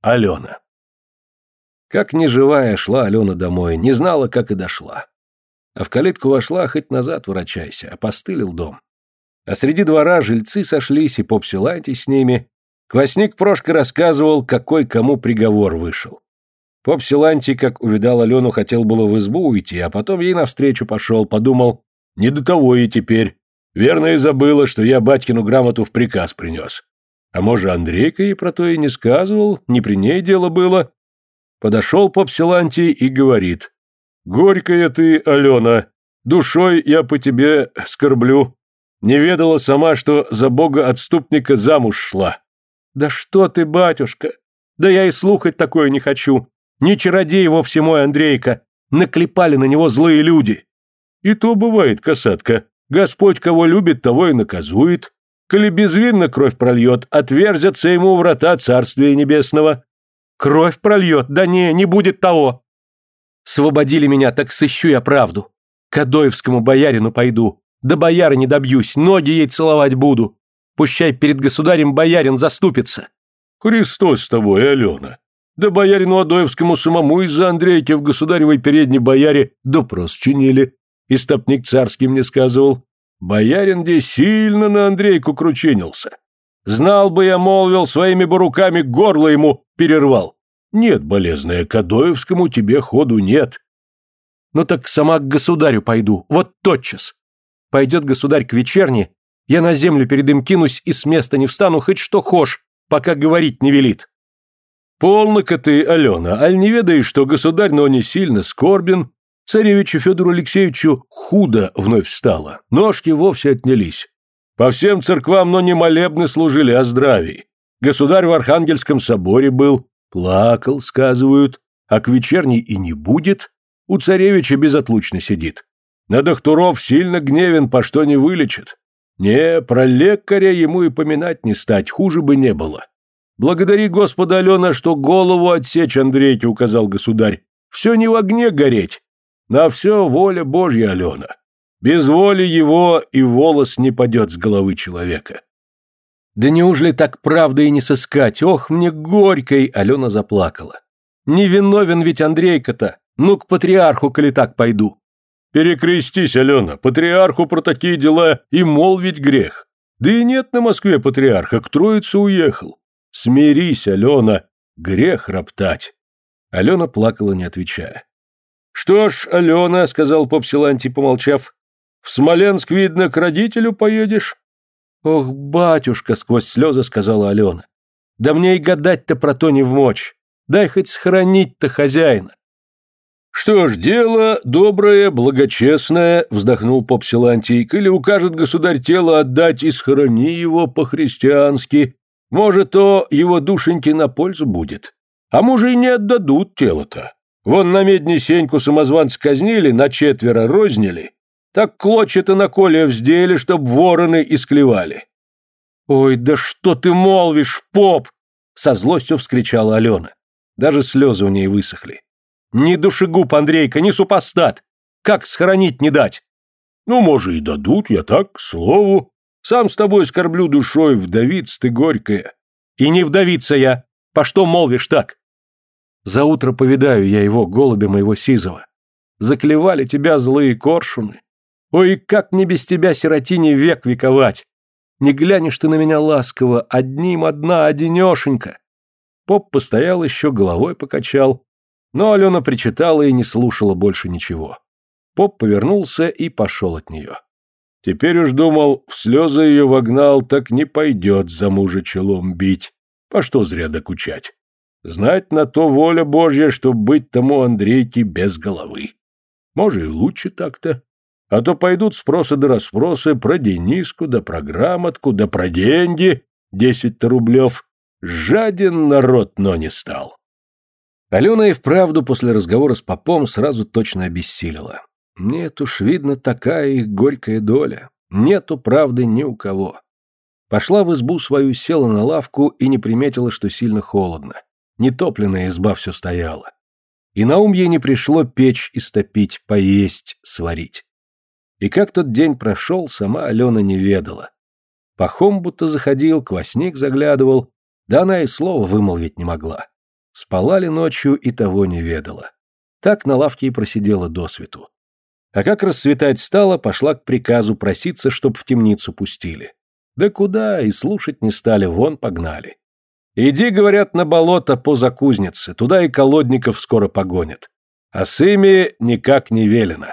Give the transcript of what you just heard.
Алена. Как неживая шла Алена домой, не знала, как и дошла. А в калитку вошла, хоть назад ворочайся, опостылил дом. А среди двора жильцы сошлись, и поп Силантий с ними. Квасник Прошка рассказывал, какой кому приговор вышел. Поп Силантий, как увидал Алену, хотел было в избу уйти, а потом ей навстречу пошел, подумал, не до того ей теперь. Верно и забыла, что я батькину грамоту в приказ принес. А может, Андрейка ей про то и не сказывал, не при ней дело было. Подошел поп Силантий и говорит, «Горькая ты, Алена, душой я по тебе скорблю. Не ведала сама, что за бога-отступника замуж шла». «Да что ты, батюшка! Да я и слухать такое не хочу. Не чародей вовсе мой Андрейка. Наклепали на него злые люди». «И то бывает, касатка. Господь кого любит, того и наказует. Коли безвинно кровь прольет, отверзятся ему врата Царствия Небесного. Кровь прольет, да не, не будет того. Свободили меня, так сыщу я правду. К Адоевскому боярину пойду. Да бояра не добьюсь, ноги ей целовать буду. Пущай перед государем боярин заступится. Христос с тобой, Алена. Да боярину Адоевскому самому из-за Андрейки в государевой передней бояре допрос чинили. И стопник царский мне сказывал. Боярин где сильно на Андрейку кручинился. Знал бы я, молвил, своими бы руками горло ему перервал. Нет, болезная, к Адоевскому тебе ходу нет. Ну так сама к государю пойду, вот тотчас. Пойдет государь к вечерне, я на землю перед им кинусь и с места не встану, хоть что хошь, пока говорить не велит. Полно-ка ты, Алена, аль не ведаешь, что государь, но не сильно скорбен, Царевичу Федору Алексеевичу худо вновь стало, ножки вовсе отнялись. По всем церквам, но не молебны служили о здравии. Государь в Архангельском соборе был, плакал, сказывают, а к вечерней и не будет, у царевича безотлучно сидит. На докторов сильно гневен, по что не вылечит. Не, про лекаря ему и поминать не стать, хуже бы не было. Благодари Господа, Алена, что голову отсечь Андрейке указал государь. Все не в огне гореть, на все воля Божья, Алена. Без воли его и волос не падет с головы человека. Да неужели так правда и не сыскать? Ох, мне горькой, Алена заплакала. Не виновен ведь Андрейка-то. Ну, к патриарху, коли так пойду. Перекрестись, Алена, патриарху про такие дела и молвить грех. Да и нет на Москве патриарха, к Троице уехал. Смирись, Алена, грех роптать. Алена плакала, не отвечая. «Что ж, Алена», — сказал поп Силантий, помолчав, — «в Смоленск, видно, к родителю поедешь?» «Ох, батюшка», — сквозь слезы сказала Алена, — «да мне и гадать-то про то не вмочь. Дай хоть схоронить-то хозяина». «Что ж, дело доброе, благочестное», — вздохнул поп Силантий, — «коли укажет государь тело отдать и схорони его по-христиански, может, то его душеньки на пользу будет. А мужи не отдадут тело-то. Вон на медне Сеньку самозванца казнили, на четверо рознили, так клочья-то на коле вздели, чтоб вороны исклевали. «Ой, да что ты молвишь, поп!» Со злостью вскричала Алена. Даже слезы у ней высохли. «Ни душегуб, Андрейка, ни супостат! Как схоронить не дать?» «Ну, может, и дадут, я так, к слову. Сам с тобой скорблю душой, вдовиц ты горькая». «И не вдовица я. По что молвишь так? За утро повидаю я его, голубя моего сизого. Заклевали тебя злые коршуны. Ой, как мне без тебя, сиротине, век вековать! Не глянешь ты на меня ласково, одним одна, одинешенька. Поп постоял еще, головой покачал, но Алена причитала и не слушала больше ничего. Поп повернулся и пошел от нее. Теперь уж думал, в слезы ее вогнал, так не пойдет за мужа челом бить. По что зря докучать? Знать на то воля Божья, чтоб быть тому Андрейке без головы. Может, и лучше так-то. А то пойдут спросы да расспросы про Дениску, да про грамотку, да про деньги, десять-то рублев. Жаден народ, но не стал. Алена и вправду после разговора с попом сразу точно обессилила. Нет уж, видно, такая их горькая доля. Нету правды ни у кого. Пошла в избу свою, села на лавку и не приметила, что сильно холодно. Нетопленная изба все стояла. И на ум ей не пришло печь истопить, поесть, сварить. И как тот день прошел, сама Алена не ведала. Пахом будто заходил, квасник заглядывал, да она и слова вымолвить не могла. Спала ли ночью и того не ведала. Так на лавке и просидела до свету. А как расцветать стало, пошла к приказу проситься, чтоб в темницу пустили. Да куда, и слушать не стали, вон погнали. Иди, говорят, на болото по закузнице, туда и колодников скоро погонят. А с ими никак не велено.